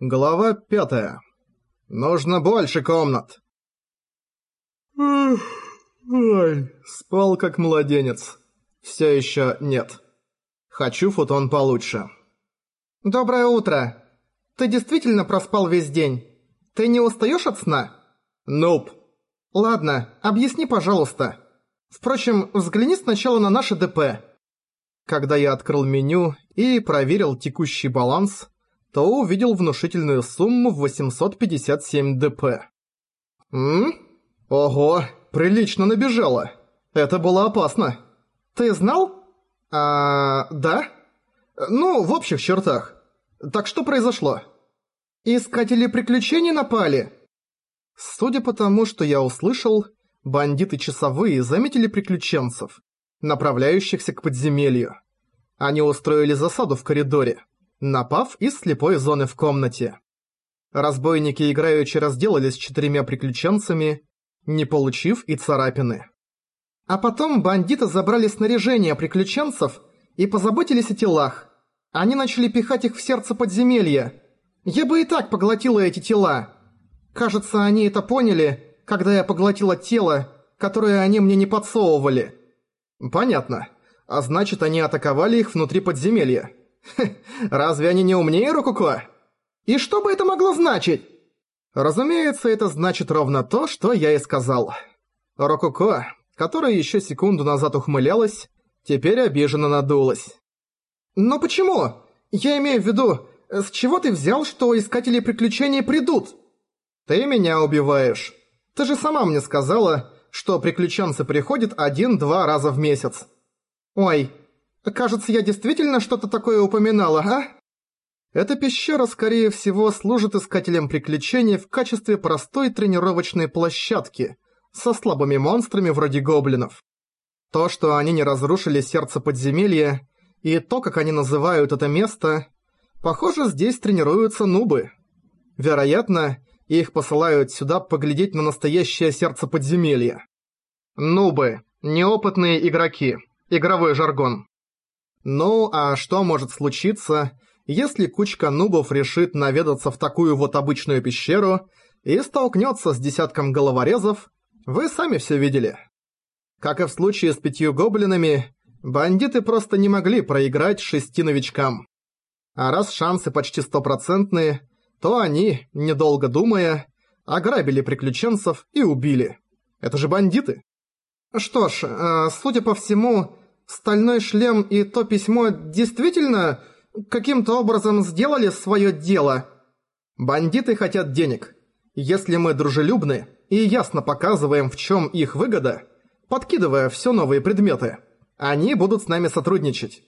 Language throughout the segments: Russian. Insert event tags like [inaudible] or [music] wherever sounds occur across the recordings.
Глава пятая. Нужно больше комнат. Ой, спал как младенец. Все еще нет. Хочу футон получше. Доброе утро. Ты действительно проспал весь день? Ты не устаешь от сна? Нуп. Ладно, объясни, пожалуйста. Впрочем, взгляни сначала на наше ДП. Когда я открыл меню и проверил текущий баланс, то увидел внушительную сумму в 857 ДП. М? Ого, прилично набежало. Это было опасно. Ты знал? А, да? Ну, в общих чертах. Так что произошло? Искатели приключений напали. Судя по тому, что я услышал, бандиты-часовые заметили приключенцев, направляющихся к подземелью. Они устроили засаду в коридоре напав из слепой зоны в комнате. Разбойники играючи разделались с четырьмя приключенцами, не получив и царапины. А потом бандиты забрали снаряжение приключенцев и позаботились о телах. Они начали пихать их в сердце подземелья. Я бы и так поглотила эти тела. Кажется, они это поняли, когда я поглотила тело, которое они мне не подсовывали. Понятно. А значит, они атаковали их внутри подземелья. [laughs] разве они не умнее Рокуко? И что бы это могло значить? Разумеется, это значит ровно то, что я и сказал. Рокуко, которая еще секунду назад ухмылялась, теперь обиженно надулась. Но почему? Я имею в виду, с чего ты взял, что искатели приключений придут? Ты меня убиваешь. Ты же сама мне сказала, что приключенцы приходят один-два раза в месяц. Ой, Кажется, я действительно что-то такое упоминала, а? Эта пещера, скорее всего, служит искателям приключений в качестве простой тренировочной площадки со слабыми монстрами вроде гоблинов. То, что они не разрушили сердце подземелья, и то, как они называют это место, похоже, здесь тренируются нубы. Вероятно, их посылают сюда поглядеть на настоящее сердце подземелья. Нубы, неопытные игроки, игровой жаргон. Ну, а что может случиться, если кучка нубов решит наведаться в такую вот обычную пещеру и столкнется с десятком головорезов, вы сами все видели. Как и в случае с пятью гоблинами, бандиты просто не могли проиграть шести новичкам. А раз шансы почти стопроцентные, то они, недолго думая, ограбили приключенцев и убили. Это же бандиты. Что ж, э, судя по всему, Стальной шлем и то письмо действительно каким-то образом сделали свое дело? Бандиты хотят денег. Если мы дружелюбны и ясно показываем, в чем их выгода, подкидывая все новые предметы, они будут с нами сотрудничать.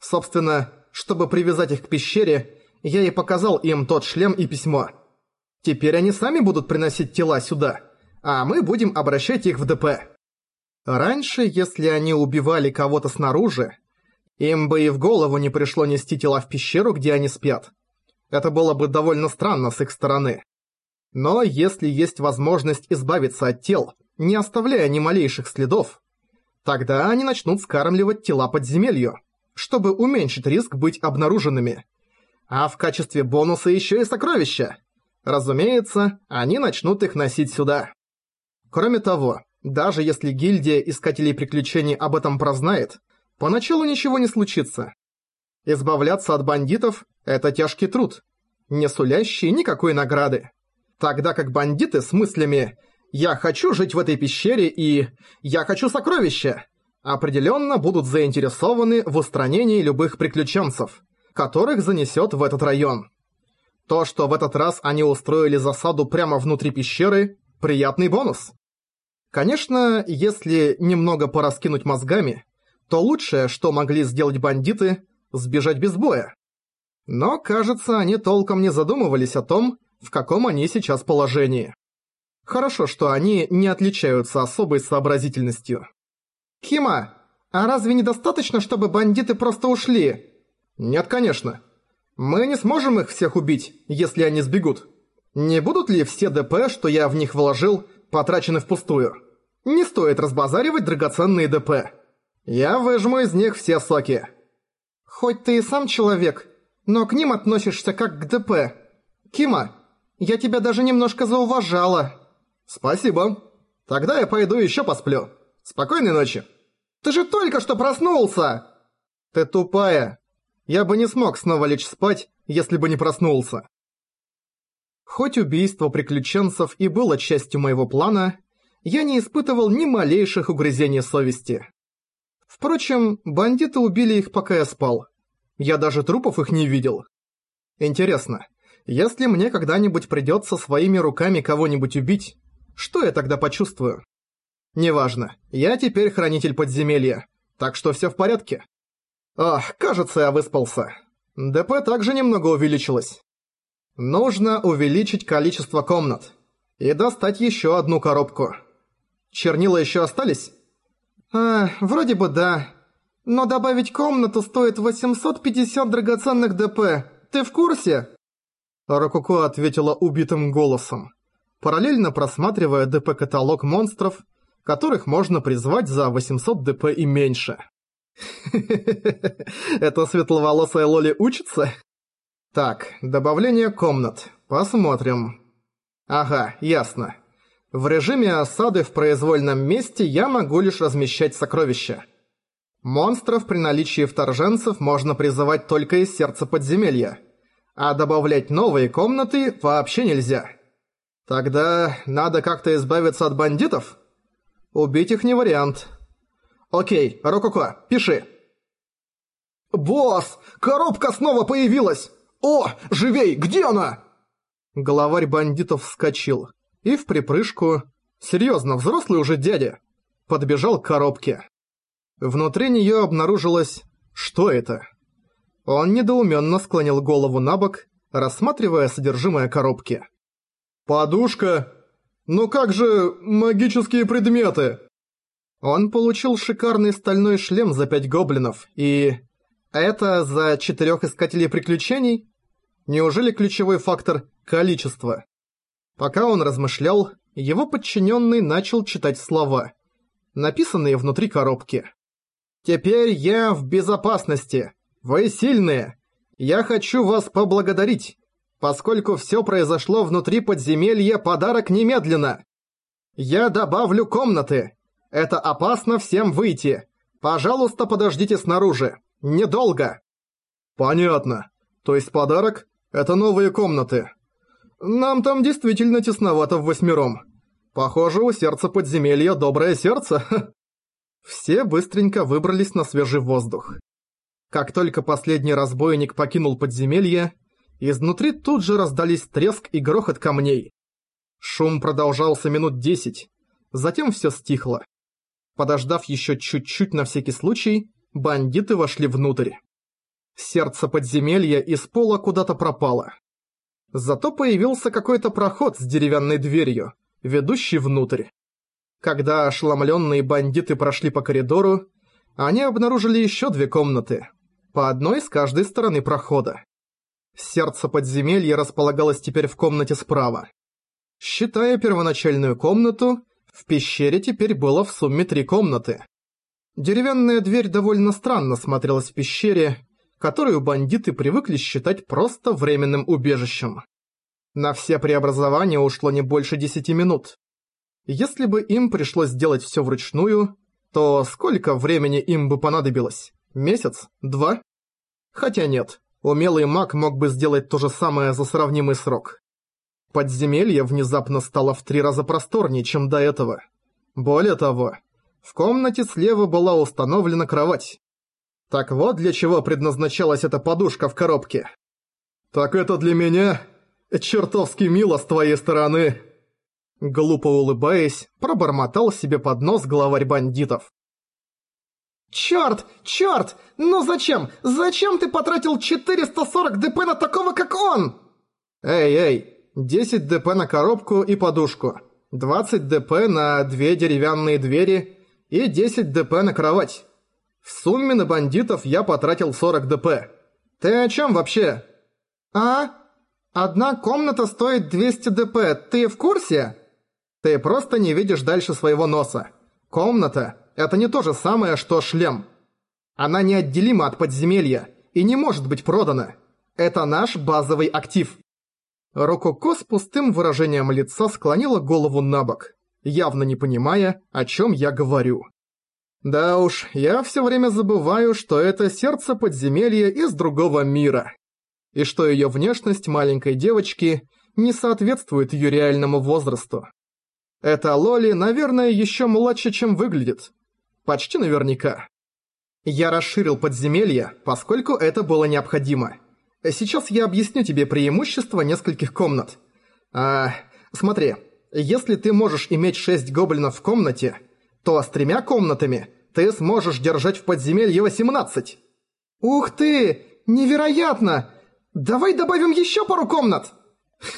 Собственно, чтобы привязать их к пещере, я и показал им тот шлем и письмо. Теперь они сами будут приносить тела сюда, а мы будем обращать их в ДП. Раньше, если они убивали кого-то снаружи, им бы и в голову не пришло нести тела в пещеру, где они спят. Это было бы довольно странно с их стороны. Но если есть возможность избавиться от тел, не оставляя ни малейших следов, тогда они начнут скармливать тела подземелью, чтобы уменьшить риск быть обнаруженными. А в качестве бонуса еще и сокровища. Разумеется, они начнут их носить сюда. Кроме того, даже если гильдия Искателей Приключений об этом прознает, поначалу ничего не случится. Избавляться от бандитов – это тяжкий труд, не сулящий никакой награды. Тогда как бандиты с мыслями «я хочу жить в этой пещере» и «я хочу сокровища» определенно будут заинтересованы в устранении любых приключенцев, которых занесет в этот район. То, что в этот раз они устроили засаду прямо внутри пещеры – приятный бонус. Конечно, если немного пораскинуть мозгами, то лучшее, что могли сделать бандиты – сбежать без боя. Но, кажется, они толком не задумывались о том, в каком они сейчас положении. Хорошо, что они не отличаются особой сообразительностью. «Хима, а разве недостаточно, чтобы бандиты просто ушли?» «Нет, конечно. Мы не сможем их всех убить, если они сбегут. Не будут ли все ДП, что я в них вложил, потрачены впустую?» Не стоит разбазаривать драгоценные ДП. Я выжму из них все соки. Хоть ты и сам человек, но к ним относишься как к ДП. Кима, я тебя даже немножко зауважала. Спасибо. Тогда я пойду еще посплю. Спокойной ночи. Ты же только что проснулся! Ты тупая. Я бы не смог снова лечь спать, если бы не проснулся. Хоть убийство приключенцев и было частью моего плана, я не испытывал ни малейших угрызений совести. Впрочем, бандиты убили их, пока я спал. Я даже трупов их не видел. Интересно, если мне когда-нибудь придется своими руками кого-нибудь убить, что я тогда почувствую? Неважно, я теперь хранитель подземелья, так что все в порядке. Ах, кажется, я выспался. ДП также немного увеличилось. Нужно увеличить количество комнат. И достать еще одну коробку. Чернила еще остались? А, вроде бы да. Но добавить комнату стоит 850 драгоценных ДП. Ты в курсе? Рококо ответила убитым голосом, параллельно просматривая ДП-каталог монстров, которых можно призвать за 800 ДП и меньше. [laughs] Это светловолосая Лоли учится? Так, добавление комнат. Посмотрим. Ага, ясно. В режиме осады в произвольном месте я могу лишь размещать сокровища. Монстров при наличии вторженцев можно призывать только из сердца подземелья. А добавлять новые комнаты вообще нельзя. Тогда надо как-то избавиться от бандитов? Убить их не вариант. Окей, Рококо, пиши. «Босс! Коробка снова появилась! «О, живей, где она?» Главарь бандитов вскочил и в припрыжку, серьезно, взрослый уже дядя, подбежал к коробке. Внутри нее обнаружилось... Что это? Он недоуменно склонил голову на бок, рассматривая содержимое коробки. «Подушка? Ну как же магические предметы?» Он получил шикарный стальной шлем за пять гоблинов и... Это за четырех искателей приключений? Неужели ключевой фактор – количество? Пока он размышлял, его подчиненный начал читать слова, написанные внутри коробки. «Теперь я в безопасности. Вы сильные. Я хочу вас поблагодарить, поскольку все произошло внутри подземелья, подарок немедленно. Я добавлю комнаты. Это опасно всем выйти. Пожалуйста, подождите снаружи. Недолго!» «Понятно. То есть подарок — это новые комнаты. Нам там действительно тесновато в восьмером. Похоже, у сердца подземелья доброе сердце». [laughs] Все быстренько выбрались на свежий воздух. Как только последний разбойник покинул подземелье, изнутри тут же раздались треск и грохот камней. Шум продолжался минут десять, затем все стихло. Подождав еще чуть-чуть на всякий случай, Бандиты вошли внутрь. Сердце подземелья из пола куда-то пропало. Зато появился какой-то проход с деревянной дверью, ведущий внутрь. Когда ошеломленные бандиты прошли по коридору, они обнаружили еще две комнаты, по одной с каждой стороны прохода. Сердце подземелья располагалось теперь в комнате справа. Считая первоначальную комнату, в пещере теперь было в сумме три комнаты. Деревянная дверь довольно странно смотрелась в пещере, которую бандиты привыкли считать просто временным убежищем. На все преобразования ушло не больше десяти минут. Если бы им пришлось делать все вручную, то сколько времени им бы понадобилось? Месяц? Два? Хотя нет, умелый маг мог бы сделать то же самое за сравнимый срок. Подземелье внезапно стало в три раза просторнее, чем до этого. Более того, в комнате слева была установлена кровать. Так вот для чего предназначалась эта подушка в коробке. «Так это для меня? Чертовски мило с твоей стороны!» Глупо улыбаясь, пробормотал себе под нос главарь бандитов. «Чёрт! Чёрт! Ну зачем? Зачем ты потратил 440 ДП на такого, как он?» «Эй, эй! 10 ДП на коробку и подушку, 20 ДП на две деревянные двери и 10 ДП на кровать. В сумме на бандитов я потратил 40 ДП. Ты о чем вообще? А? Одна комната стоит 200 ДП, ты в курсе? Ты просто не видишь дальше своего носа. Комната – это не то же самое, что шлем. Она неотделима от подземелья и не может быть продана. Это наш базовый актив. Рококо с пустым выражением лица склонила голову на бок, явно не понимая, о чем я говорю. Да уж, я все время забываю, что это сердце подземелья из другого мира. И что ее внешность маленькой девочки не соответствует ее реальному возрасту. Эта Лоли, наверное, еще младше, чем выглядит. Почти наверняка. Я расширил подземелье, поскольку это было необходимо. Сейчас я объясню тебе преимущества нескольких комнат. А, смотри, если ты можешь иметь шесть гоблинов в комнате, то с тремя комнатами ты сможешь держать в подземелье 18. Ух ты! Невероятно! Давай добавим еще пару комнат!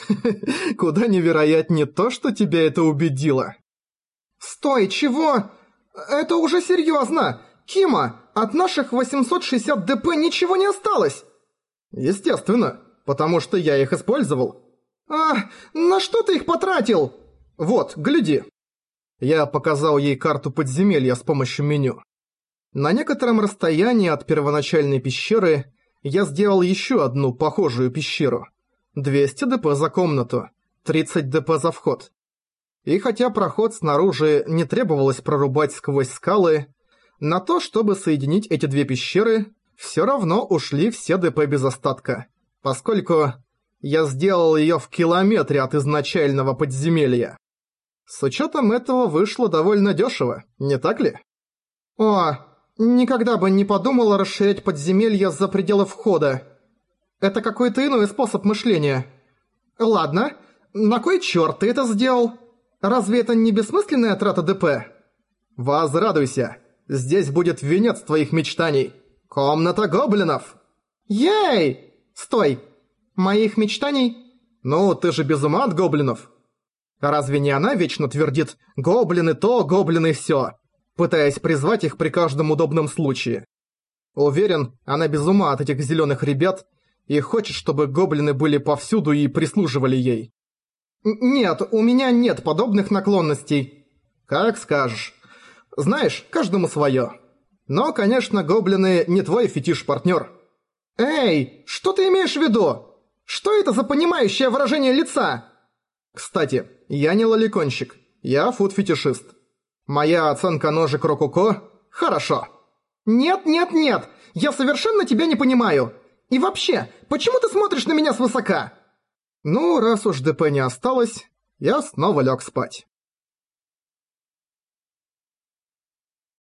[laughs] Куда невероятнее то, что тебя это убедило. Стой, чего? Это уже серьезно! Кима, от наших 860 ДП ничего не осталось! Естественно, потому что я их использовал. А, на что ты их потратил? Вот, гляди. Я показал ей карту подземелья с помощью меню. На некотором расстоянии от первоначальной пещеры я сделал еще одну похожую пещеру. 200 ДП за комнату, 30 ДП за вход. И хотя проход снаружи не требовалось прорубать сквозь скалы, на то, чтобы соединить эти две пещеры, все равно ушли все ДП без остатка, поскольку я сделал ее в километре от изначального подземелья. С учетом этого вышло довольно дешево, не так ли? О, никогда бы не подумала расширять подземелье за пределы входа. Это какой-то иной способ мышления. Ладно, на кой черт ты это сделал? Разве это не бессмысленная трата ДП? Возрадуйся, здесь будет венец твоих мечтаний. «Комната гоблинов!» «Ей! Стой! Моих мечтаний?» «Ну, ты же без ума от гоблинов!» Разве не она вечно твердит «гоблины то, гоблины сё», пытаясь призвать их при каждом удобном случае? Уверен, она без ума от этих зелёных ребят и хочет, чтобы гоблины были повсюду и прислуживали ей. «Нет, у меня нет подобных наклонностей». «Как скажешь. Знаешь, каждому своё». Но, конечно, гоблины не твой фетиш-партнер. Эй, что ты имеешь в виду? Что это за понимающее выражение лица? Кстати, я не лоликонщик, я фуд-фетишист. Моя оценка ножек Рококо – хорошо. Нет, нет, нет, я совершенно тебя не понимаю. И вообще, почему ты смотришь на меня свысока? Ну, раз уж ДП не осталось, я снова лег спать.